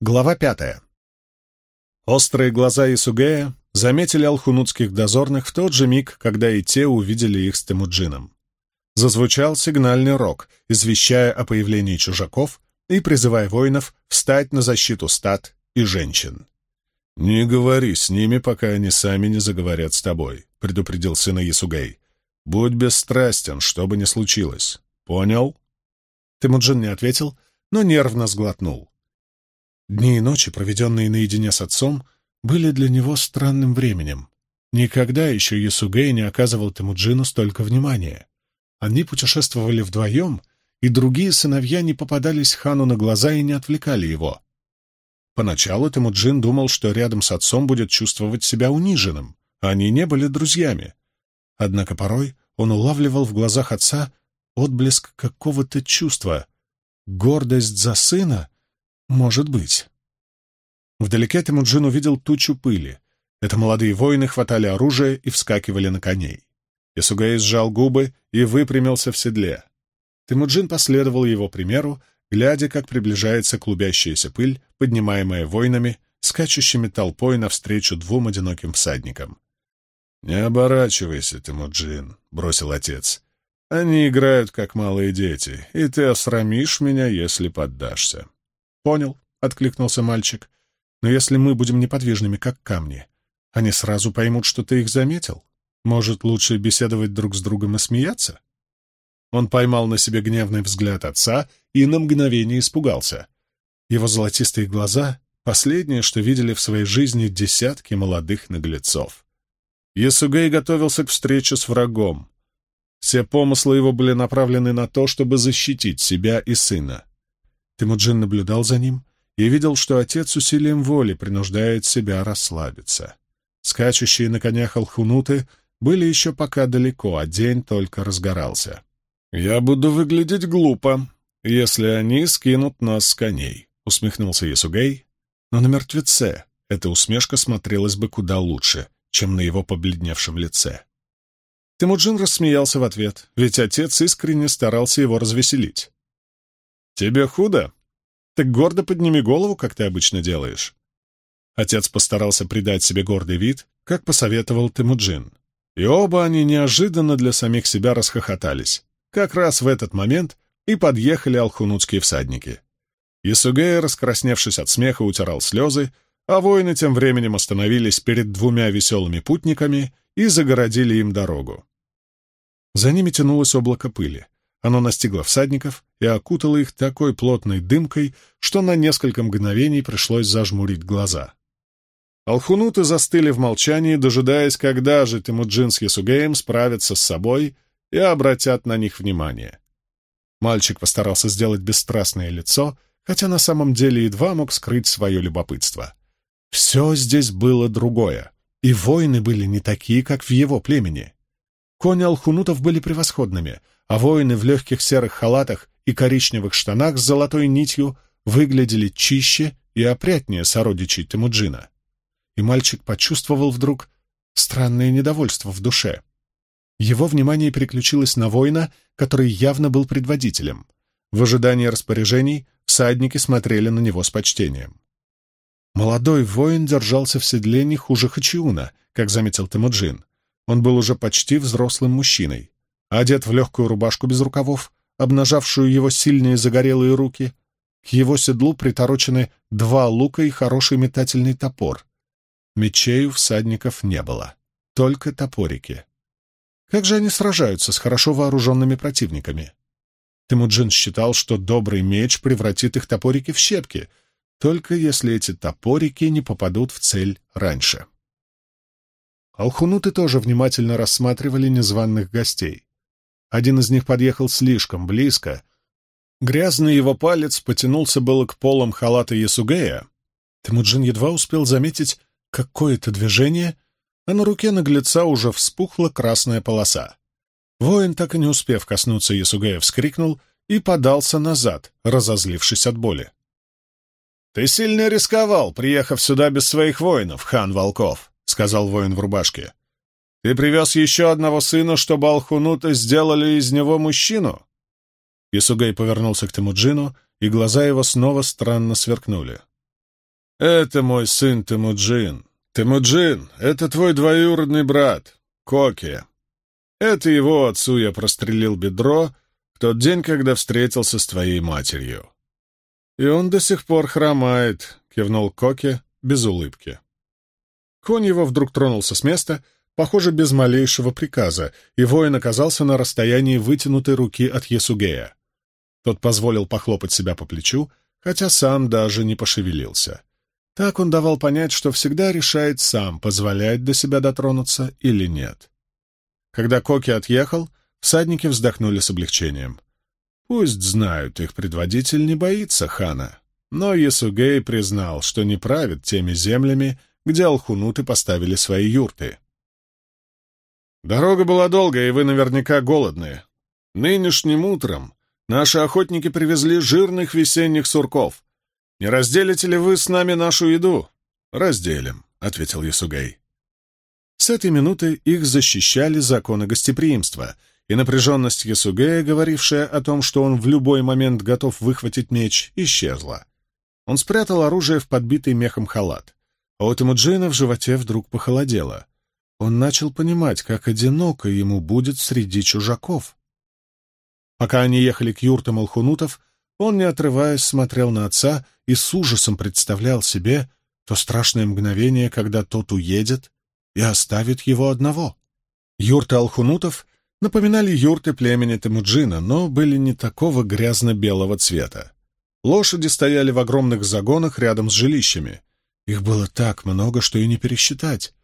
Глава пятая. Острые глаза Исугея заметили алхунутских дозорных в тот же миг, когда и те увидели их с Темуджином. Зазвучал сигнальный рог, извещая о появлении чужаков и призывая воинов встать на защиту стад и женщин. «Не говори с ними, пока они сами не заговорят с тобой», — предупредил сына Исугей. «Будь бесстрастен, что бы ни случилось. Понял?» Темуджин не ответил, но нервно сглотнул. Дни и ночи, проведенные наедине с отцом, были для него странным временем. Никогда еще Ясугей не оказывал Темуджину столько внимания. Они путешествовали вдвоем, и другие сыновья не попадались хану на глаза и не отвлекали его. Поначалу Темуджин думал, что рядом с отцом будет чувствовать себя униженным. Они не были друзьями. Однако порой он улавливал в глазах отца отблеск какого-то чувства. Гордость за сына? Может быть. Вдалеке Темуджин увидел тучу пыли. Это молодые воины хватали оружие и вскакивали на коней. Ясугей сжал губы и выпрямился в седле. Темуджин последовал его примеру, глядя, как приближается клубящаяся пыль, поднимаемая воинами, скачущими толпой навстречу двум одиноким всадникам. «Не оборачивайся, Темуджин», — бросил отец. «Они играют, как малые дети, и ты осрамишь меня, если поддашься». «Понял», — откликнулся мальчик. Но если мы будем неподвижными, как камни, они сразу поймут, что ты их заметил. Может, лучше беседовать друг с другом и смеяться? Он поймал на себе гневный взгляд отца и на мгновение испугался. Его золотистые глаза — последнее, что видели в своей жизни десятки молодых наглецов. Ясугей готовился к встрече с врагом. Все помыслы его были направлены на то, чтобы защитить себя и сына. Тимуджин наблюдал за ним, и видел, что отец усилием воли принуждает себя расслабиться. Скачущие на конях алхунуты были еще пока далеко, а день только разгорался. «Я буду выглядеть глупо, если они скинут нас с коней», — усмехнулся Ясугей. Но на мертвеце эта усмешка смотрелась бы куда лучше, чем на его побледневшем лице. Темуджин рассмеялся в ответ, ведь отец искренне старался его развеселить. «Тебе худо?» Так гордо подними голову, как ты обычно делаешь. Отец постарался придать себе гордый вид, как посоветовал Темуджин. И оба они неожиданно для самих себя расхохотались. Как раз в этот момент и подъехали алхунутские всадники. Исугея, раскрасневшись от смеха, утирал слезы, а воины тем временем остановились перед двумя веселыми путниками и загородили им дорогу. За ними тянулось облако пыли. Оно настигло всадников и окутало их такой плотной дымкой, что на несколько мгновений пришлось зажмурить глаза. Алхунуты застыли в молчании, дожидаясь, когда же Тимуджин с Ясугеем справятся с собой и обратят на них внимание. Мальчик постарался сделать бесстрастное лицо, хотя на самом деле едва мог скрыть свое любопытство. Все здесь было другое, и воины были не такие, как в его племени. Кони алхунутов были превосходными — а воины в легких серых халатах и коричневых штанах с золотой нитью выглядели чище и опрятнее сородичей Темуджина. И мальчик почувствовал вдруг странное недовольство в душе. Его внимание переключилось на воина, который явно был предводителем. В ожидании распоряжений всадники смотрели на него с почтением. Молодой воин держался в седле не хуже Хачиуна, как заметил Темуджин. Он был уже почти взрослым мужчиной одет в легкую рубашку без рукавов, обнажавшую его сильные загорелые руки. К его седлу приторочены два лука и хороший метательный топор. Мечей у всадников не было, только топорики. Как же они сражаются с хорошо вооруженными противниками? Темуджин считал, что добрый меч превратит их топорики в щепки, только если эти топорики не попадут в цель раньше. Алхунуты тоже внимательно рассматривали незваных гостей. Один из них подъехал слишком близко. Грязный его палец потянулся было к полам халата Ясугея. Темуджин едва успел заметить какое-то движение, а на руке наглеца уже вспухла красная полоса. Воин, так и не успев коснуться Ясугея, вскрикнул и подался назад, разозлившись от боли. «Ты сильно рисковал, приехав сюда без своих воинов, хан Волков», — сказал воин в рубашке. Ты привез еще одного сына, чтобы Алхунуты сделали из него мужчину?» Исугай повернулся к Темуджину, и глаза его снова странно сверкнули. «Это мой сын Темуджин. Темуджин — это твой двоюродный брат, Коки. Это его отцу я прострелил бедро в тот день, когда встретился с твоей матерью». «И он до сих пор хромает», — кивнул Коки без улыбки. Конь его вдруг тронулся с места, похоже, без малейшего приказа, и воин оказался на расстоянии вытянутой руки от Ясугея. Тот позволил похлопать себя по плечу, хотя сам даже не пошевелился. Так он давал понять, что всегда решает сам, позволять до себя дотронуться или нет. Когда Коки отъехал, всадники вздохнули с облегчением. Пусть знают, их предводитель не боится хана. Но Ясугей признал, что не правит теми землями, где алхунуты поставили свои юрты. «Дорога была долгая, и вы наверняка голодные. Нынешним утром наши охотники привезли жирных весенних сурков. Не разделите ли вы с нами нашу еду?» «Разделим», — ответил Ясугей. С этой минуты их защищали законы гостеприимства, и напряженность Ясугея, говорившая о том, что он в любой момент готов выхватить меч, исчезла. Он спрятал оружие в подбитый мехом халат. А у Тимуджина в животе вдруг похолодело. Он начал понимать, как одиноко ему будет среди чужаков. Пока они ехали к юртам алхунутов, он, не отрываясь, смотрел на отца и с ужасом представлял себе то страшное мгновение, когда тот уедет и оставит его одного. Юрты алхунутов напоминали юрты племени Темуджина, но были не такого грязно-белого цвета. Лошади стояли в огромных загонах рядом с жилищами. Их было так много, что и не пересчитать.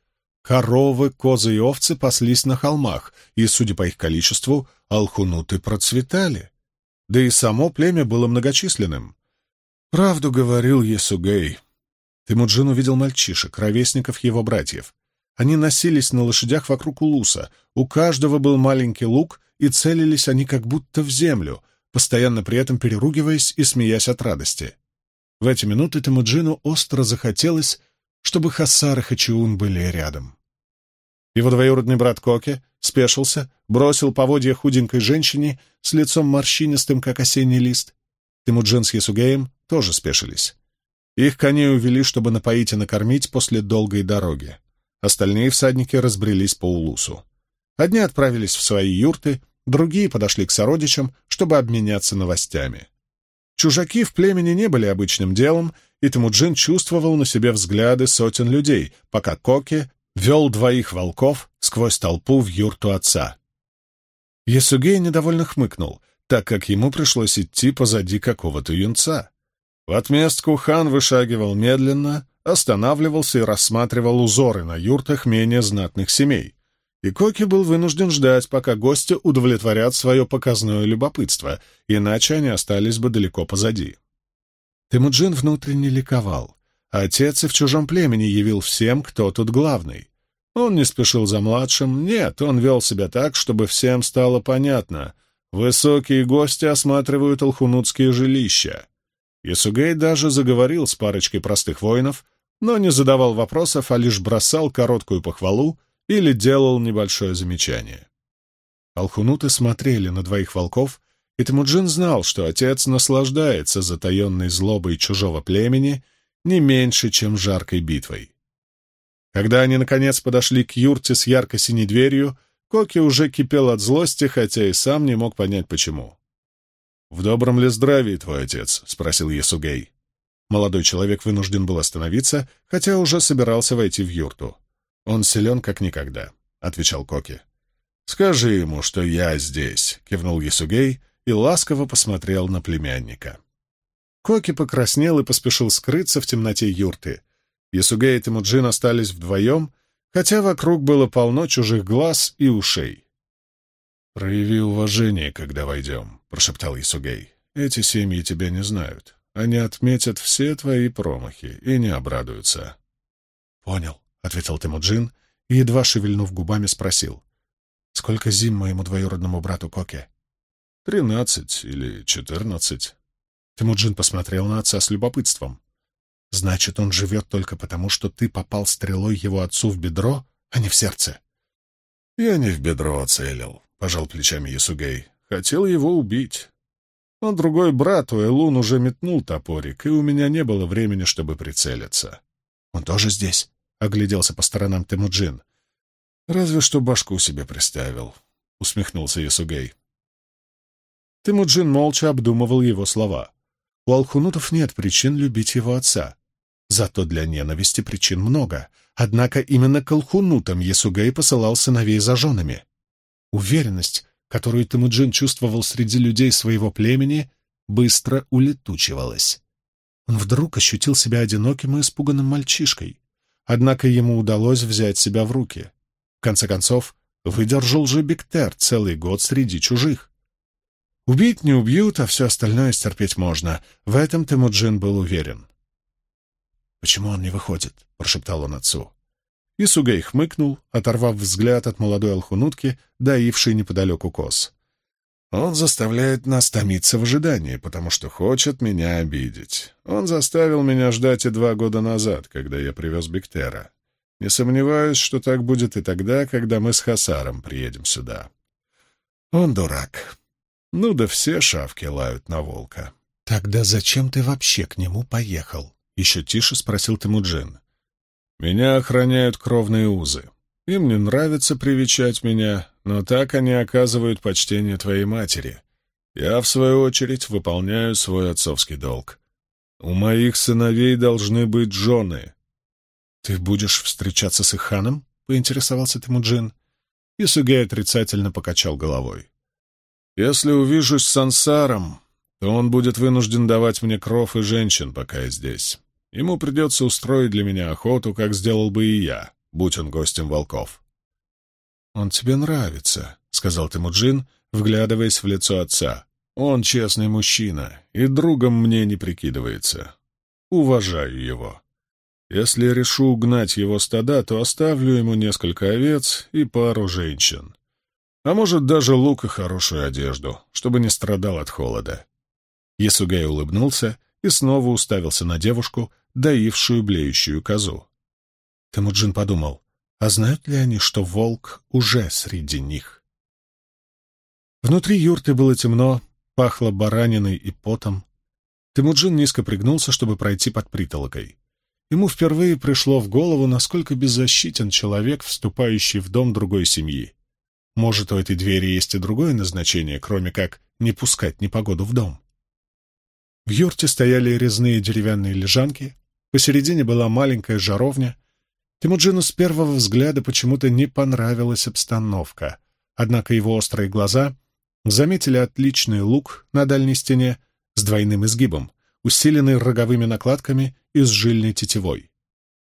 Коровы, козы и овцы паслись на холмах, и, судя по их количеству, алхунуты процветали. Да и само племя было многочисленным. Правду говорил Есугей. Тимуджин увидел мальчишек, ровесников его братьев. Они носились на лошадях вокруг улуса, у каждого был маленький лук, и целились они как будто в землю — постоянно при этом переругиваясь и смеясь от радости. В эти минуты Темуджину остро захотелось, чтобы Хасар и Хачиун были рядом. Его двоюродный брат Коке спешился, бросил поводья худенькой женщине с лицом морщинистым, как осенний лист. Темуджин с Ясугеем тоже спешились. Их коней увели, чтобы напоить и накормить после долгой дороги. Остальные всадники разбрелись по улусу. Одни отправились в свои юрты, другие подошли к сородичам, чтобы обменяться новостями. Чужаки в племени не были обычным делом, и Темуджин чувствовал на себе взгляды сотен людей, пока Коки вел двоих волков сквозь толпу в юрту отца. Ясугей недовольно хмыкнул, так как ему пришлось идти позади какого-то юнца. В отместку хан вышагивал медленно, останавливался и рассматривал узоры на юртах менее знатных семей и Коки был вынужден ждать, пока гости удовлетворят свое показное любопытство, иначе они остались бы далеко позади. Темуджин внутренне ликовал. Отец и в чужом племени явил всем, кто тут главный. Он не спешил за младшим, нет, он вел себя так, чтобы всем стало понятно. Высокие гости осматривают алхунутские жилища. Ясугей даже заговорил с парочкой простых воинов, но не задавал вопросов, а лишь бросал короткую похвалу или делал небольшое замечание. Алхунуты смотрели на двоих волков, и Темуджин знал, что отец наслаждается затаенной злобой чужого племени не меньше, чем жаркой битвой. Когда они, наконец, подошли к юрте с ярко-синей дверью, Коки уже кипел от злости, хотя и сам не мог понять, почему. «В добром ли здравии твой отец?» — спросил Ясугей. Молодой человек вынужден был остановиться, хотя уже собирался войти в юрту. «Он силен, как никогда», — отвечал Коки. «Скажи ему, что я здесь», — кивнул Ясугей и ласково посмотрел на племянника. Коки покраснел и поспешил скрыться в темноте юрты. Ясугей и Тимуджин остались вдвоем, хотя вокруг было полно чужих глаз и ушей. «Прояви уважение, когда войдем», — прошептал Ясугей. «Эти семьи тебя не знают. Они отметят все твои промахи и не обрадуются». «Понял», — ответил Темуджин и, едва шевельнув губами, спросил. «Сколько зим моему двоюродному брату Коке?» «Тринадцать или четырнадцать». Темуджин посмотрел на отца с любопытством. «Значит, он живет только потому, что ты попал стрелой его отцу в бедро, а не в сердце?» «Я не в бедро целил», — пожал плечами Ясугей. «Хотел его убить». но другой брат Уэлун уже метнул топорик, и у меня не было времени, чтобы прицелиться. «Он тоже здесь?» — огляделся по сторонам Темуджин. «Разве что башку себе приставил», — усмехнулся Ясугей. Темуджин молча обдумывал его слова. У алхунутов нет причин любить его отца. Зато для ненависти причин много. Однако именно к алхунутам Ясугей посылал сыновей за женами. Уверенность, которую Темуджин чувствовал среди людей своего племени, быстро улетучивалась. Он вдруг ощутил себя одиноким и испуганным мальчишкой. Однако ему удалось взять себя в руки. В конце концов, выдержал же Бектер целый год среди чужих. Убить не убьют, а все остальное стерпеть можно. В этом Темуджин был уверен. «Почему он не выходит?» — прошептал он отцу. Исугей хмыкнул, оторвав взгляд от молодой алхунутки, доившей неподалеку коз. Он заставляет нас томиться в ожидании, потому что хочет меня обидеть. Он заставил меня ждать и два года назад, когда я привез Бектера. Не сомневаюсь, что так будет и тогда, когда мы с Хасаром приедем сюда. Он дурак. Ну да все шавки лают на волка. «Тогда зачем ты вообще к нему поехал?» — еще тише спросил Темуджин. «Меня охраняют кровные узы. Им не нравится привечать меня, но так они оказывают почтение твоей матери. Я, в свою очередь, выполняю свой отцовский долг. У моих сыновей должны быть жены. Ты будешь встречаться с их ханом? — поинтересовался Тимуджин. Исугей отрицательно покачал головой. «Если увижусь с Сансаром, то он будет вынужден давать мне кров и женщин, пока я здесь. Ему придется устроить для меня охоту, как сделал бы и я будь он гостем волков. «Он тебе нравится», — сказал Тимуджин, вглядываясь в лицо отца. «Он честный мужчина и другом мне не прикидывается. Уважаю его. Если решу угнать его стада, то оставлю ему несколько овец и пару женщин. А может, даже лук и хорошую одежду, чтобы не страдал от холода». Ясугай улыбнулся и снова уставился на девушку, доившую блеющую козу. Темуджин подумал, а знают ли они, что волк уже среди них? Внутри юрты было темно, пахло бараниной и потом. Темуджин низко пригнулся, чтобы пройти под притолокой. Ему впервые пришло в голову, насколько беззащитен человек, вступающий в дом другой семьи. Может, у этой двери есть и другое назначение, кроме как не пускать непогоду в дом. В юрте стояли резные деревянные лежанки, посередине была маленькая жаровня, Тимуджину с первого взгляда почему-то не понравилась обстановка, однако его острые глаза заметили отличный лук на дальней стене с двойным изгибом, усиленный роговыми накладками и с жильной тетивой.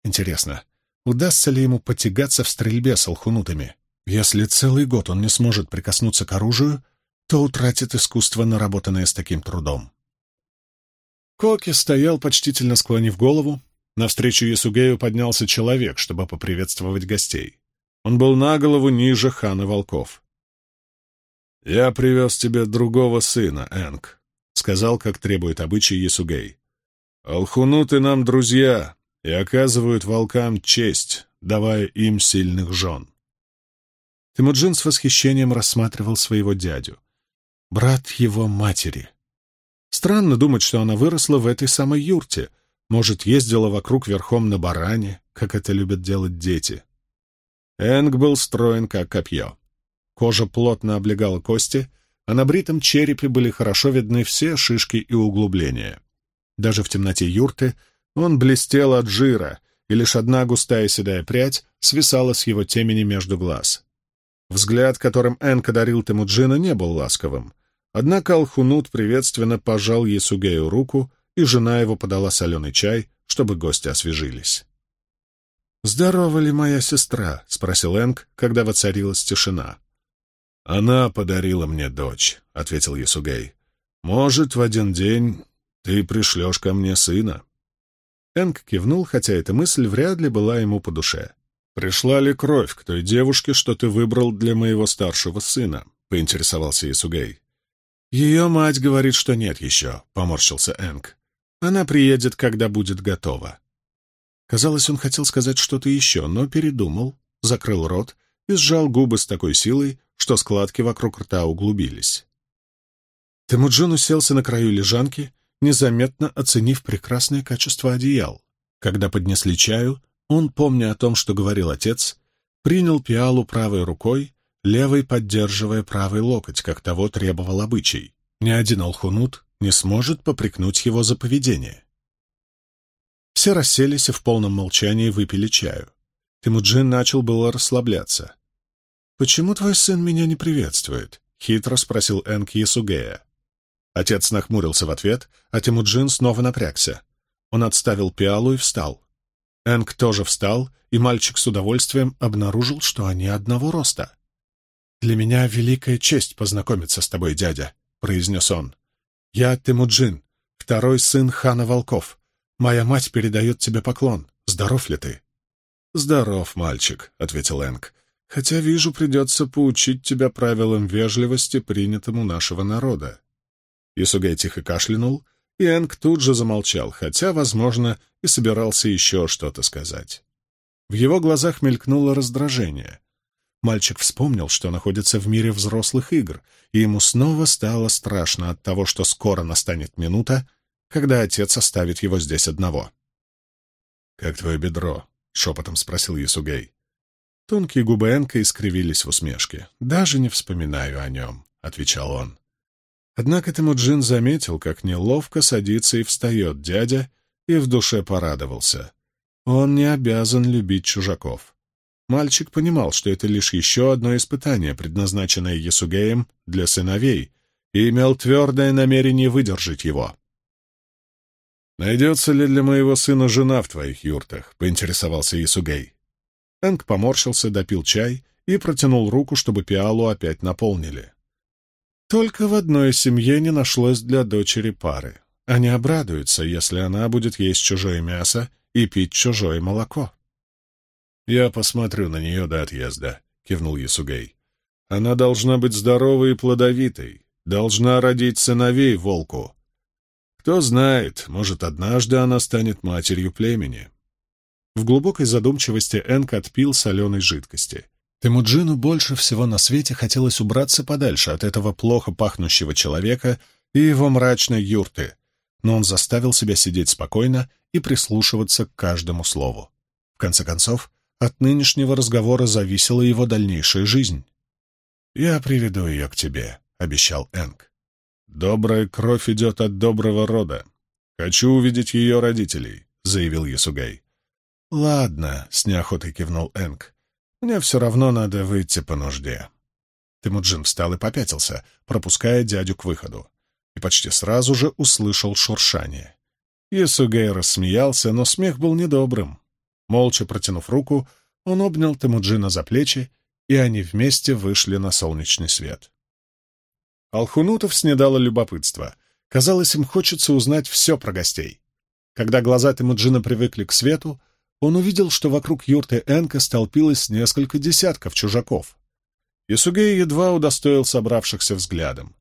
Интересно, удастся ли ему потягаться в стрельбе с алхунутами? Если целый год он не сможет прикоснуться к оружию, то утратит искусство, наработанное с таким трудом. Коки стоял, почтительно склонив голову, Навстречу Ясугею поднялся человек, чтобы поприветствовать гостей. Он был на голову ниже хана волков. «Я привез тебе другого сына, Энг», — сказал, как требует обычай Ясугей. «Алхунуты нам друзья и оказывают волкам честь, давая им сильных жен». Тимуджин с восхищением рассматривал своего дядю. Брат его матери. Странно думать, что она выросла в этой самой юрте — может, ездила вокруг верхом на баране, как это любят делать дети. Энг был строен, как копье. Кожа плотно облегала кости, а на бритом черепе были хорошо видны все шишки и углубления. Даже в темноте юрты он блестел от жира, и лишь одна густая седая прядь свисала с его темени между глаз. Взгляд, которым Энг одарил Темуджина, не был ласковым. Однако Алхунут приветственно пожал Есугею руку, и жена его подала соленый чай, чтобы гости освежились. «Здорова ли моя сестра?» — спросил Энг, когда воцарилась тишина. «Она подарила мне дочь», — ответил Ясугей. «Может, в один день ты пришлешь ко мне сына?» Энг кивнул, хотя эта мысль вряд ли была ему по душе. «Пришла ли кровь к той девушке, что ты выбрал для моего старшего сына?» — поинтересовался Ясугей. «Ее мать говорит, что нет еще», — поморщился Энг. Она приедет, когда будет готова. Казалось, он хотел сказать что-то еще, но передумал, закрыл рот и сжал губы с такой силой, что складки вокруг рта углубились. Темуджин уселся на краю лежанки, незаметно оценив прекрасное качество одеял. Когда поднесли чаю, он, помня о том, что говорил отец, принял пиалу правой рукой, левой поддерживая правый локоть, как того требовал обычай. Ни один алхунут не сможет попрекнуть его за поведение. Все расселись и в полном молчании выпили чаю. Тимуджин начал было расслабляться. «Почему твой сын меня не приветствует?» — хитро спросил Энк Ясугея. Отец нахмурился в ответ, а Тимуджин снова напрягся. Он отставил пиалу и встал. Энк тоже встал, и мальчик с удовольствием обнаружил, что они одного роста. «Для меня великая честь познакомиться с тобой, дядя», — произнес он. «Я Тимуджин, второй сын хана Волков. Моя мать передает тебе поклон. Здоров ли ты?» «Здоров, мальчик», — ответил Энк. «Хотя, вижу, придется поучить тебя правилам вежливости, принятому нашего народа». Исугей тихо кашлянул, и Энк тут же замолчал, хотя, возможно, и собирался еще что-то сказать. В его глазах мелькнуло раздражение. Мальчик вспомнил, что находится в мире взрослых игр, и ему снова стало страшно от того, что скоро настанет минута, когда отец оставит его здесь одного. «Как твое бедро?» — шепотом спросил Ясугей. Тонкие губы Энка искривились в усмешке. «Даже не вспоминаю о нем», — отвечал он. Однако Тимуджин заметил, как неловко садится и встает дядя, и в душе порадовался. Он не обязан любить чужаков. Мальчик понимал, что это лишь еще одно испытание, предназначенное Ясугеем для сыновей, и имел твердое намерение выдержать его. «Найдется ли для моего сына жена в твоих юртах?» — поинтересовался Ясугей. Энг поморщился, допил чай и протянул руку, чтобы пиалу опять наполнили. Только в одной семье не нашлось для дочери пары. Они обрадуются, если она будет есть чужое мясо и пить чужое молоко. «Я посмотрю на нее до отъезда», — кивнул Ясугей. «Она должна быть здоровой и плодовитой, должна родить сыновей волку. Кто знает, может, однажды она станет матерью племени». В глубокой задумчивости Энк отпил соленой жидкости. Темуджину больше всего на свете хотелось убраться подальше от этого плохо пахнущего человека и его мрачной юрты, но он заставил себя сидеть спокойно и прислушиваться к каждому слову. В конце концов, от нынешнего разговора зависела его дальнейшая жизнь. «Я приведу ее к тебе», — обещал Энг. «Добрая кровь идет от доброго рода. Хочу увидеть ее родителей», — заявил Ясугай. «Ладно», — с неохотой кивнул Энг. Мне все равно надо выйти по нужде. Тимуджин встал и попятился, пропуская дядю к выходу, и почти сразу же услышал шуршание. Ясугей рассмеялся, но смех был недобрым. Молча протянув руку, он обнял Тимуджина за плечи, и они вместе вышли на солнечный свет. Алхунутов снедало любопытство. Казалось, им хочется узнать все про гостей. Когда глаза Тимуджина привыкли к свету, он увидел, что вокруг юрты Энка столпилось несколько десятков чужаков. Исугей едва удостоил собравшихся взглядом.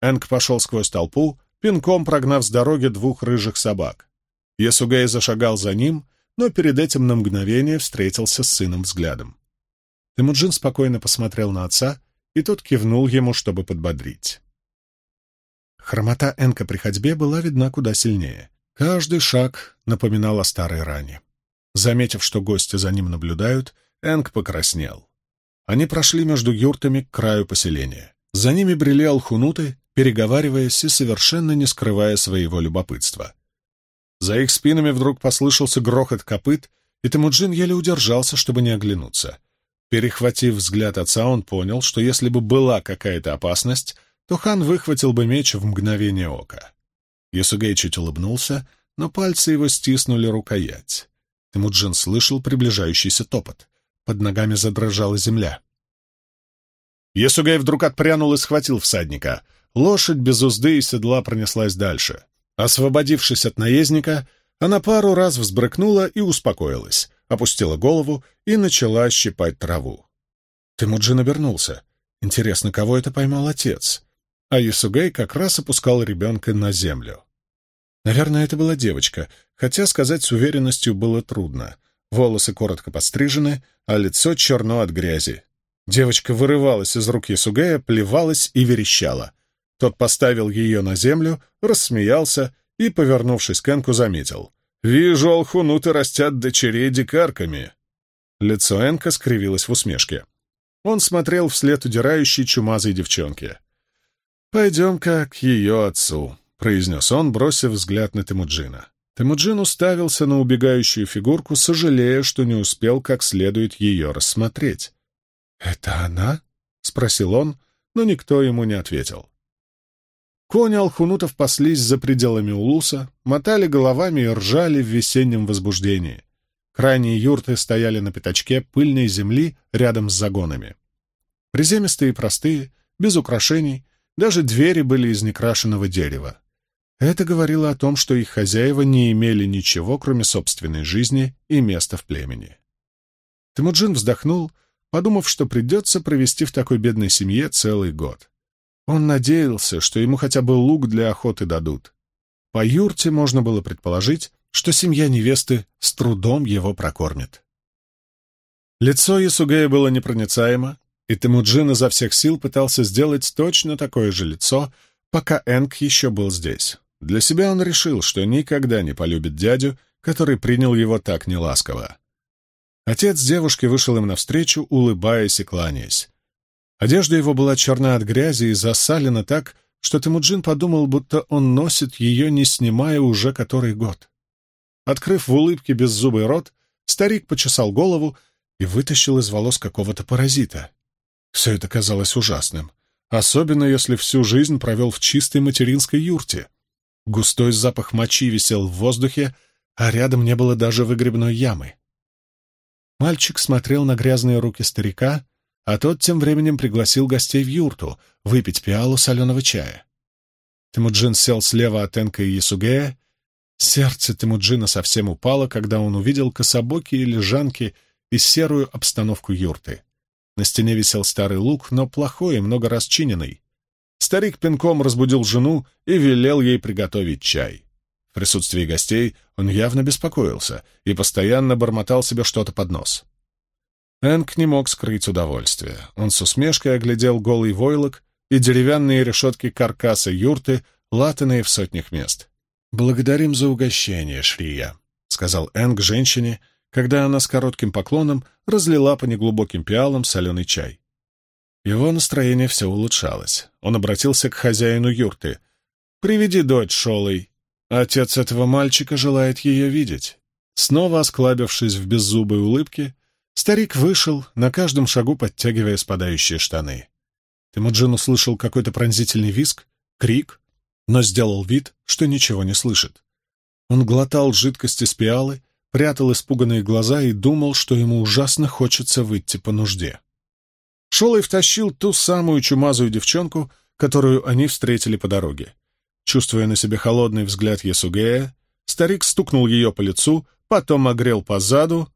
Энк пошел сквозь толпу, пинком прогнав с дороги двух рыжих собак. Ясугей зашагал за ним, но перед этим на мгновение встретился с сыном взглядом. Темуджин спокойно посмотрел на отца, и тот кивнул ему, чтобы подбодрить. Хромота Энка при ходьбе была видна куда сильнее. Каждый шаг напоминал о старой ране. Заметив, что гости за ним наблюдают, Энг покраснел. Они прошли между юртами к краю поселения. За ними брели алхунуты, переговариваясь и совершенно не скрывая своего любопытства. За их спинами вдруг послышался грохот копыт, и Темуджин еле удержался, чтобы не оглянуться. Перехватив взгляд отца, он понял, что если бы была какая-то опасность, то хан выхватил бы меч в мгновение ока. Ясугей чуть улыбнулся, но пальцы его стиснули рукоять. Темуджин слышал приближающийся топот. Под ногами задрожала земля. Есугай вдруг отпрянул и схватил всадника. Лошадь без узды и седла пронеслась дальше. Освободившись от наездника, она пару раз взбрыкнула и успокоилась, опустила голову и начала щипать траву. Темуджин обернулся. Интересно, кого это поймал отец? А Ясугей как раз опускал ребенка на землю. Наверное, это была девочка, хотя сказать с уверенностью было трудно. Волосы коротко подстрижены, а лицо черно от грязи. Девочка вырывалась из рук Ясугея, плевалась и верещала. Тот поставил ее на землю, рассмеялся и, повернувшись к Энку, заметил. «Вижу, алхунуты растят дочерей дикарками». Лицо Энка скривилось в усмешке. Он смотрел вслед удирающей чумазой девчонке. «Пойдем-ка к ее отцу», — произнес он, бросив взгляд на Темуджина. Темуджин уставился на убегающую фигурку, сожалея, что не успел как следует ее рассмотреть. «Это она?» — спросил он, но никто ему не ответил. Кони алхунутов паслись за пределами улуса, мотали головами и ржали в весеннем возбуждении. Крайние юрты стояли на пятачке пыльной земли рядом с загонами. Приземистые и простые, без украшений, даже двери были из некрашенного дерева. Это говорило о том, что их хозяева не имели ничего, кроме собственной жизни и места в племени. Темуджин вздохнул, подумав, что придется провести в такой бедной семье целый год. Он надеялся, что ему хотя бы лук для охоты дадут. По юрте можно было предположить, что семья невесты с трудом его прокормит. Лицо Ясугея было непроницаемо, и Темуджин изо всех сил пытался сделать точно такое же лицо, пока Энг еще был здесь. Для себя он решил, что никогда не полюбит дядю, который принял его так неласково. Отец девушки вышел им навстречу, улыбаясь и кланяясь. Одежда его была черна от грязи и засалена так, что Темуджин подумал, будто он носит ее, не снимая уже который год. Открыв в улыбке беззубый рот, старик почесал голову и вытащил из волос какого-то паразита. Все это казалось ужасным, особенно если всю жизнь провел в чистой материнской юрте. Густой запах мочи висел в воздухе, а рядом не было даже выгребной ямы. Мальчик смотрел на грязные руки старика, а тот тем временем пригласил гостей в юрту выпить пиалу соленого чая. Тимуджин сел слева от Энка и Ясугея. Сердце Тимуджина совсем упало, когда он увидел кособоки и лежанки и серую обстановку юрты. На стене висел старый лук, но плохой и много расчиненный. Старик пинком разбудил жену и велел ей приготовить чай. В присутствии гостей он явно беспокоился и постоянно бормотал себе что-то под нос. Энк не мог скрыть удовольствие. Он с усмешкой оглядел голый войлок и деревянные решетки каркаса юрты, латанные в сотнях мест. «Благодарим за угощение, Шрия», — сказал Энг женщине, когда она с коротким поклоном разлила по неглубоким пиалам соленый чай. Его настроение все улучшалось. Он обратился к хозяину юрты. «Приведи дочь Шолой. Отец этого мальчика желает ее видеть». Снова осклабившись в беззубой улыбке, Старик вышел, на каждом шагу подтягивая спадающие штаны. Темуджин услышал какой-то пронзительный визг, крик, но сделал вид, что ничего не слышит. Он глотал жидкость из пиалы, прятал испуганные глаза и думал, что ему ужасно хочется выйти по нужде. Шолой втащил ту самую чумазую девчонку, которую они встретили по дороге. Чувствуя на себе холодный взгляд Ясугея, старик стукнул ее по лицу, потом огрел по заду,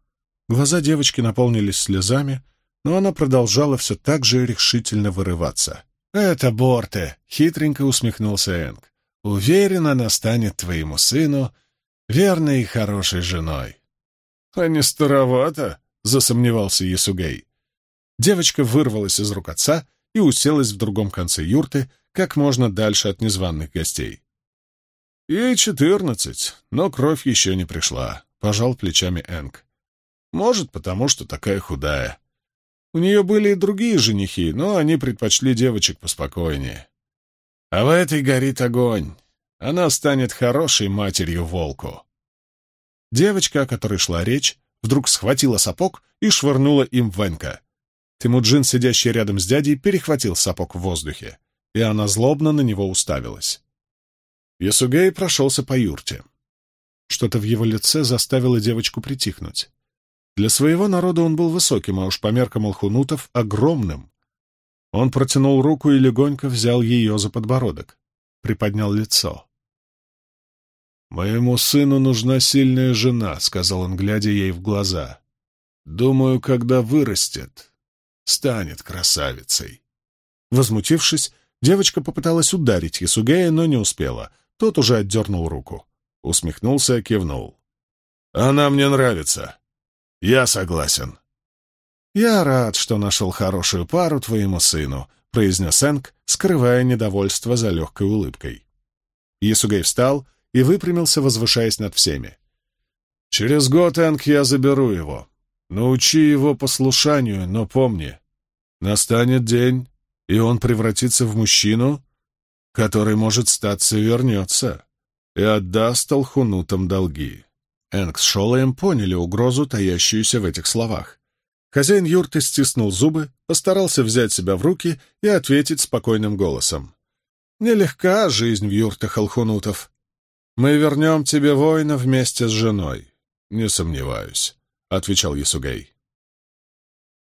Глаза девочки наполнились слезами, но она продолжала все так же решительно вырываться. «Это Борте!» — хитренько усмехнулся Энг. «Уверен, она станет твоему сыну верной и хорошей женой». «А не старовато?» — засомневался Ясугей. Девочка вырвалась из рук отца и уселась в другом конце юрты, как можно дальше от незваных гостей. «Ей четырнадцать, но кровь еще не пришла», — пожал плечами Энг. Может, потому что такая худая. У нее были и другие женихи, но они предпочли девочек поспокойнее. А в этой горит огонь. Она станет хорошей матерью волку. Девочка, о которой шла речь, вдруг схватила сапог и швырнула им в Венка. Тимуджин, сидящий рядом с дядей, перехватил сапог в воздухе, и она злобно на него уставилась. Ясугей прошелся по юрте. Что-то в его лице заставило девочку притихнуть. Для своего народа он был высоким, а уж по меркам алхунутов — огромным. Он протянул руку и легонько взял ее за подбородок, приподнял лицо. «Моему сыну нужна сильная жена», — сказал он, глядя ей в глаза. «Думаю, когда вырастет, станет красавицей». Возмутившись, девочка попыталась ударить Ясугея, но не успела. Тот уже отдернул руку. Усмехнулся, кивнул. «Она мне нравится. «Я согласен». «Я рад, что нашел хорошую пару твоему сыну», — произнес Энг, скрывая недовольство за легкой улыбкой. Ясугей встал и выпрямился, возвышаясь над всеми. «Через год, Энг, я заберу его. Научи его послушанию, но помни, настанет день, и он превратится в мужчину, который, может, статься вернется и отдаст Алхунутам долги». Энг с Шолоем поняли угрозу, таящуюся в этих словах. Хозяин юрты стиснул зубы, постарался взять себя в руки и ответить спокойным голосом. «Нелегка жизнь в юртах Алхунутов. Мы вернем тебе воина вместе с женой. Не сомневаюсь», — отвечал Ясугей.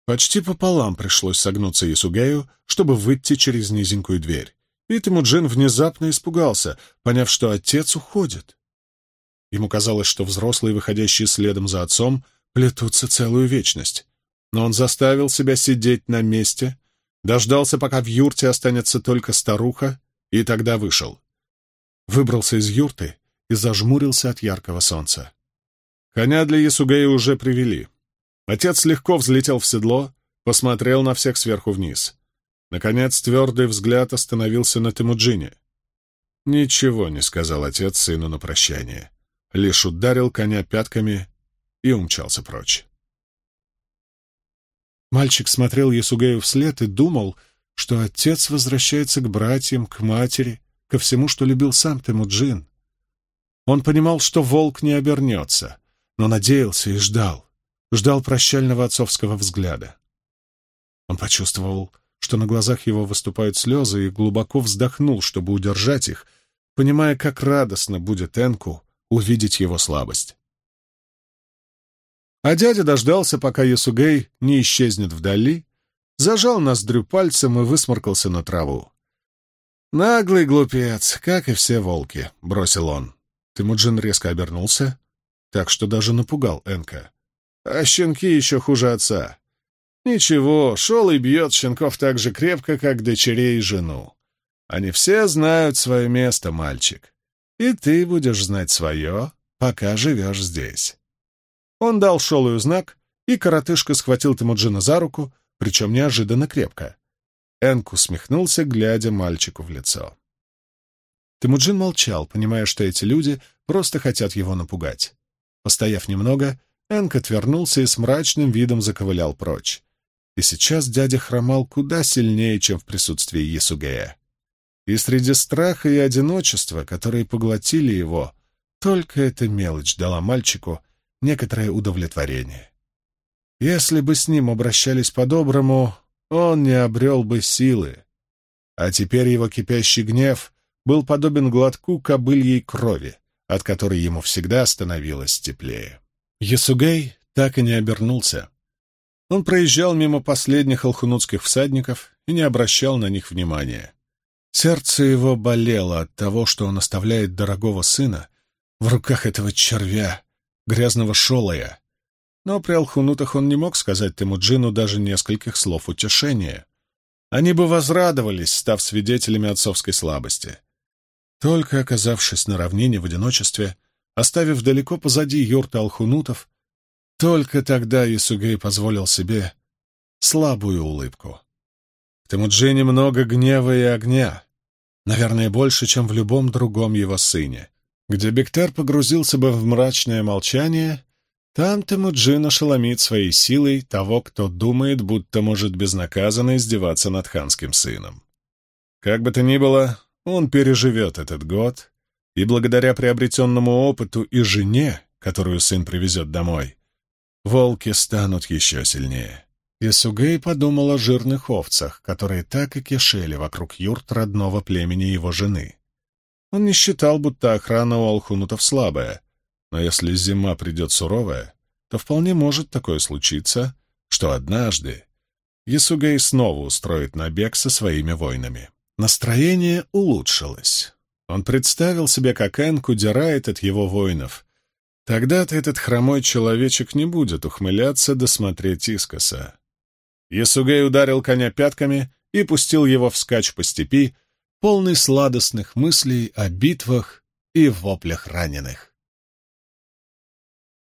Почти пополам пришлось согнуться Ясугею, чтобы выйти через низенькую дверь. И Тимуджин внезапно испугался, поняв, что отец уходит. Ему казалось, что взрослые, выходящие следом за отцом, плетутся целую вечность но он заставил себя сидеть на месте, дождался, пока в юрте останется только старуха, и тогда вышел. Выбрался из юрты и зажмурился от яркого солнца. Коня для Ясугея уже привели. Отец легко взлетел в седло, посмотрел на всех сверху вниз. Наконец, твердый взгляд остановился на Тимуджине. Ничего не сказал отец сыну на прощание, лишь ударил коня пятками и умчался прочь. Мальчик смотрел Ясугею вслед и думал, что отец возвращается к братьям, к матери, ко всему, что любил сам Темуджин. Он понимал, что волк не обернется, но надеялся и ждал, ждал прощального отцовского взгляда. Он почувствовал, что на глазах его выступают слезы, и глубоко вздохнул, чтобы удержать их, понимая, как радостно будет Энку увидеть его слабость. А дядя дождался, пока Ясугей не исчезнет вдали, зажал ноздрю пальцем и высморкался на траву. «Наглый глупец, как и все волки», — бросил он. Тимуджин резко обернулся, так что даже напугал Энка. «А щенки еще хуже отца. Ничего, шел и бьет щенков так же крепко, как дочерей и жену. Они все знают свое место, мальчик. И ты будешь знать свое, пока живешь здесь». Он дал Шолую знак, и коротышка схватил Тимуджина за руку, причем неожиданно крепко. Энк усмехнулся, глядя мальчику в лицо. Тимуджин молчал, понимая, что эти люди просто хотят его напугать. Постояв немного, Энк отвернулся и с мрачным видом заковылял прочь. И сейчас дядя хромал куда сильнее, чем в присутствии Ясугея. И среди страха и одиночества, которые поглотили его, только эта мелочь дала мальчику некоторое удовлетворение. Если бы с ним обращались по-доброму, он не обрел бы силы. А теперь его кипящий гнев был подобен глотку кобыльей крови, от которой ему всегда становилось теплее. Ясугей так и не обернулся. Он проезжал мимо последних алхунутских всадников и не обращал на них внимания. Сердце его болело от того, что он оставляет дорогого сына в руках этого червя, грязного шолая. Но при алхунутах он не мог сказать Темуджину даже нескольких слов утешения. Они бы возрадовались, став свидетелями отцовской слабости. Только оказавшись на равнине в одиночестве, оставив далеко позади юрта алхунутов, только тогда Исугей позволил себе слабую улыбку. В Темуджине много гнева и огня, наверное, больше, чем в любом другом его сыне где Бектер погрузился бы в мрачное молчание, там Темуджин ошеломит своей силой того, кто думает, будто может безнаказанно издеваться над ханским сыном. Как бы то ни было, он переживет этот год, и благодаря приобретенному опыту и жене, которую сын привезет домой, волки станут еще сильнее. Исугей подумал о жирных овцах, которые так и кишели вокруг юрт родного племени его жены. Он не считал, будто охрана у алхунутов слабая, но если зима придет суровая, то вполне может такое случиться, что однажды Ясугей снова устроит набег со своими воинами. Настроение улучшилось. Он представил себе, как Энк удирает от его воинов. Тогда-то этот хромой человечек не будет ухмыляться досмотреть искоса. Ясугей ударил коня пятками и пустил его вскачь по степи, полный сладостных мыслей о битвах и воплях раненых.